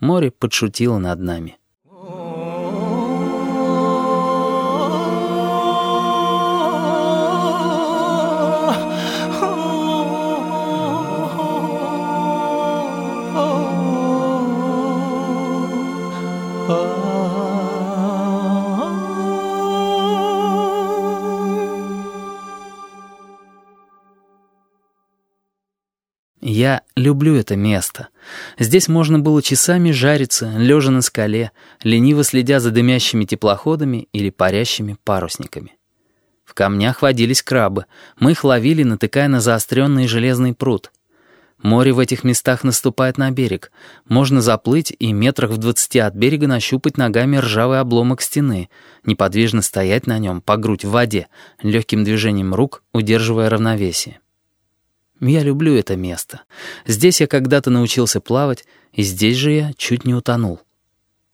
Море подшутило над нами. Я люблю это место. Здесь можно было часами жариться, лежа на скале, лениво следя за дымящими теплоходами или парящими парусниками. В камнях водились крабы. Мы их ловили, натыкая на заостренный железный пруд. Море в этих местах наступает на берег. Можно заплыть и метрах в двадцати от берега нащупать ногами ржавый обломок стены, неподвижно стоять на нем, по грудь в воде, легким движением рук, удерживая равновесие. Я люблю это место. Здесь я когда-то научился плавать, и здесь же я чуть не утонул.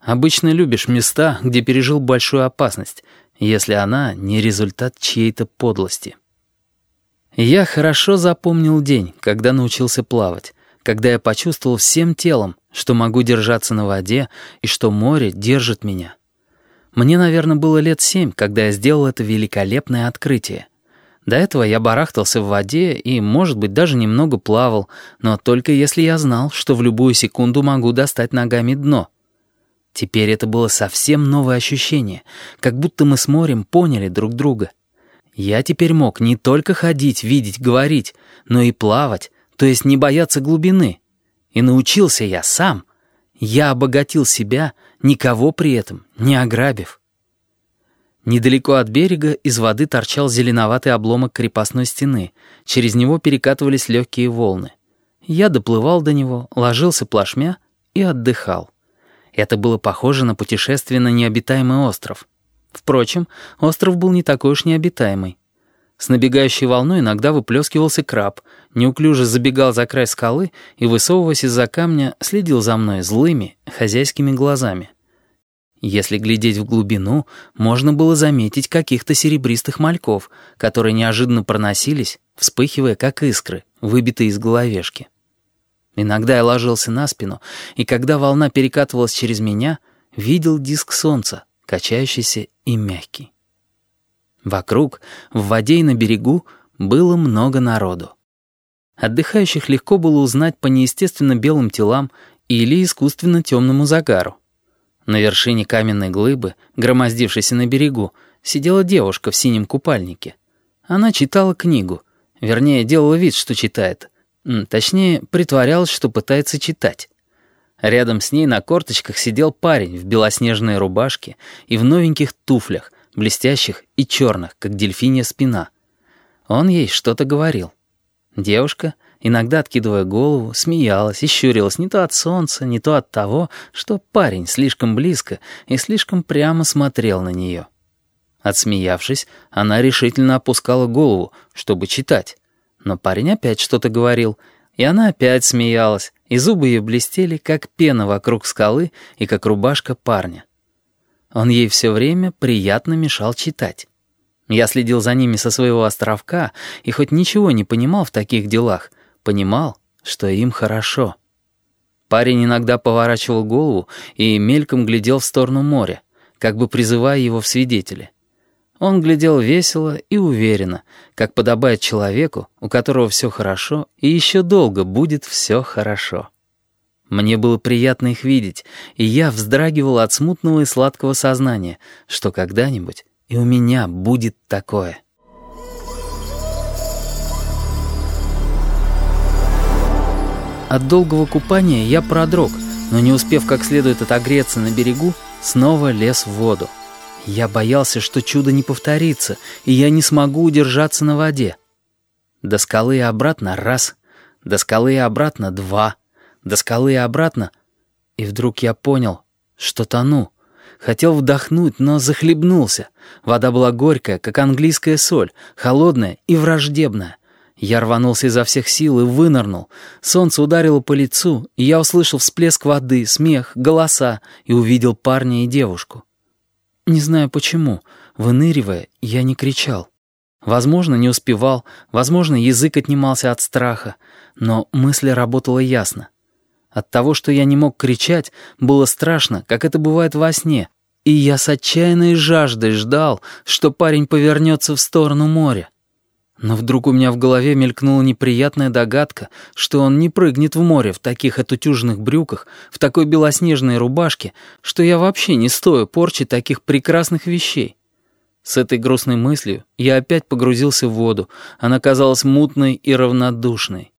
Обычно любишь места, где пережил большую опасность, если она не результат чьей-то подлости. Я хорошо запомнил день, когда научился плавать, когда я почувствовал всем телом, что могу держаться на воде и что море держит меня. Мне, наверное, было лет семь, когда я сделал это великолепное открытие — до этого я барахтался в воде и, может быть, даже немного плавал, но только если я знал, что в любую секунду могу достать ногами дно. Теперь это было совсем новое ощущение, как будто мы с морем поняли друг друга. Я теперь мог не только ходить, видеть, говорить, но и плавать, то есть не бояться глубины. И научился я сам. Я обогатил себя, никого при этом не ограбив. Недалеко от берега из воды торчал зеленоватый обломок крепостной стены. Через него перекатывались легкие волны. Я доплывал до него, ложился плашмя и отдыхал. Это было похоже на путешествие на необитаемый остров. Впрочем, остров был не такой уж необитаемый. С набегающей волной иногда выплескивался краб, неуклюже забегал за край скалы и, высовываясь из-за камня, следил за мной злыми, хозяйскими глазами. Если глядеть в глубину, можно было заметить каких-то серебристых мальков, которые неожиданно проносились, вспыхивая, как искры, выбитые из головешки. Иногда я ложился на спину, и когда волна перекатывалась через меня, видел диск солнца, качающийся и мягкий. Вокруг, в воде и на берегу, было много народу. Отдыхающих легко было узнать по неестественно белым телам или искусственно темному загару. На вершине каменной глыбы, громоздившейся на берегу, сидела девушка в синем купальнике. Она читала книгу, вернее, делала вид, что читает. Точнее, притворялась, что пытается читать. Рядом с ней на корточках сидел парень в белоснежной рубашке и в новеньких туфлях, блестящих и черных, как дельфинья спина. Он ей что-то говорил. Девушка иногда откидывая голову, смеялась и щурилась не то от солнца, не то от того, что парень слишком близко и слишком прямо смотрел на нее. Отсмеявшись, она решительно опускала голову, чтобы читать. Но парень опять что-то говорил, и она опять смеялась, и зубы ее блестели, как пена вокруг скалы и как рубашка парня. Он ей все время приятно мешал читать. Я следил за ними со своего островка и хоть ничего не понимал в таких делах, понимал, что им хорошо. Парень иногда поворачивал голову и мельком глядел в сторону моря, как бы призывая его в свидетели. Он глядел весело и уверенно, как подобает человеку, у которого все хорошо и еще долго будет все хорошо. Мне было приятно их видеть, и я вздрагивал от смутного и сладкого сознания, что когда-нибудь и у меня будет такое. От долгого купания я продрог, но не успев как следует отогреться на берегу, снова лез в воду. Я боялся, что чудо не повторится, и я не смогу удержаться на воде. До скалы и обратно раз, до скалы и обратно два, до скалы и обратно. И вдруг я понял, что тону. Хотел вдохнуть, но захлебнулся. Вода была горькая, как английская соль, холодная и враждебная. Я рванулся изо всех сил и вынырнул. Солнце ударило по лицу, и я услышал всплеск воды, смех, голоса и увидел парня и девушку. Не знаю почему, выныривая, я не кричал. Возможно, не успевал, возможно, язык отнимался от страха, но мысль работала ясно. От того, что я не мог кричать, было страшно, как это бывает во сне, и я с отчаянной жаждой ждал, что парень повернется в сторону моря. Но вдруг у меня в голове мелькнула неприятная догадка, что он не прыгнет в море в таких отутюженных брюках, в такой белоснежной рубашке, что я вообще не стою порчи таких прекрасных вещей. С этой грустной мыслью я опять погрузился в воду, она казалась мутной и равнодушной.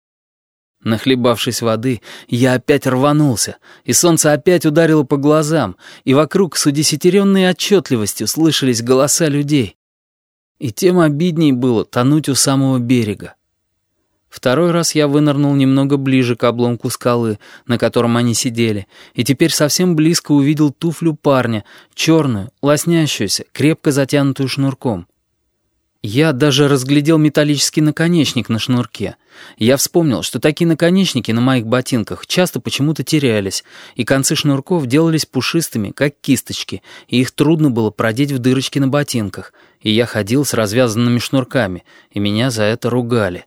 Нахлебавшись воды, я опять рванулся, и солнце опять ударило по глазам, и вокруг с удесятеренной отчетливостью слышались голоса людей. И тем обидней было тонуть у самого берега. Второй раз я вынырнул немного ближе к обломку скалы, на котором они сидели, и теперь совсем близко увидел туфлю парня, черную, лоснящуюся, крепко затянутую шнурком. Я даже разглядел металлический наконечник на шнурке. Я вспомнил, что такие наконечники на моих ботинках часто почему-то терялись, и концы шнурков делались пушистыми, как кисточки, и их трудно было продеть в дырочки на ботинках, и я ходил с развязанными шнурками, и меня за это ругали.